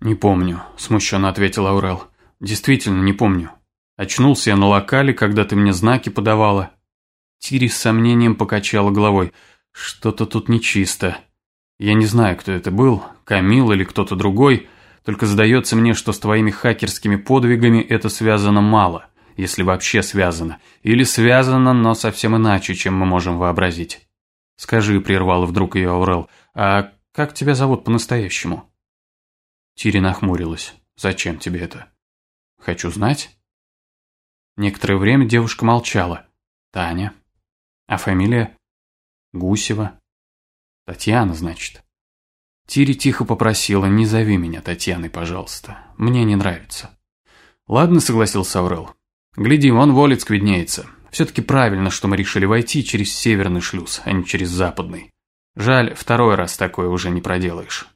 «Не помню», – смущенно ответил Аурел. «Действительно не помню. Очнулся я на локале, когда ты мне знаки подавала». Тири с сомнением покачала головой. «Что-то тут нечисто. Я не знаю, кто это был, Камил или кто-то другой, только сдается мне, что с твоими хакерскими подвигами это связано мало, если вообще связано. Или связано, но совсем иначе, чем мы можем вообразить». «Скажи», – прервал вдруг ее Аурел, – «а как тебя зовут по-настоящему?» Тири нахмурилась. «Зачем тебе это?» «Хочу знать». Некоторое время девушка молчала. «Таня. А фамилия?» «Гусева». «Татьяна, значит». Тири тихо попросила, не зови меня Татьяной, пожалуйста. Мне не нравится. Ладно, согласился Аурел. Гляди, вон Волецк виднеется. Все-таки правильно, что мы решили войти через северный шлюз, а не через западный. Жаль, второй раз такое уже не проделаешь.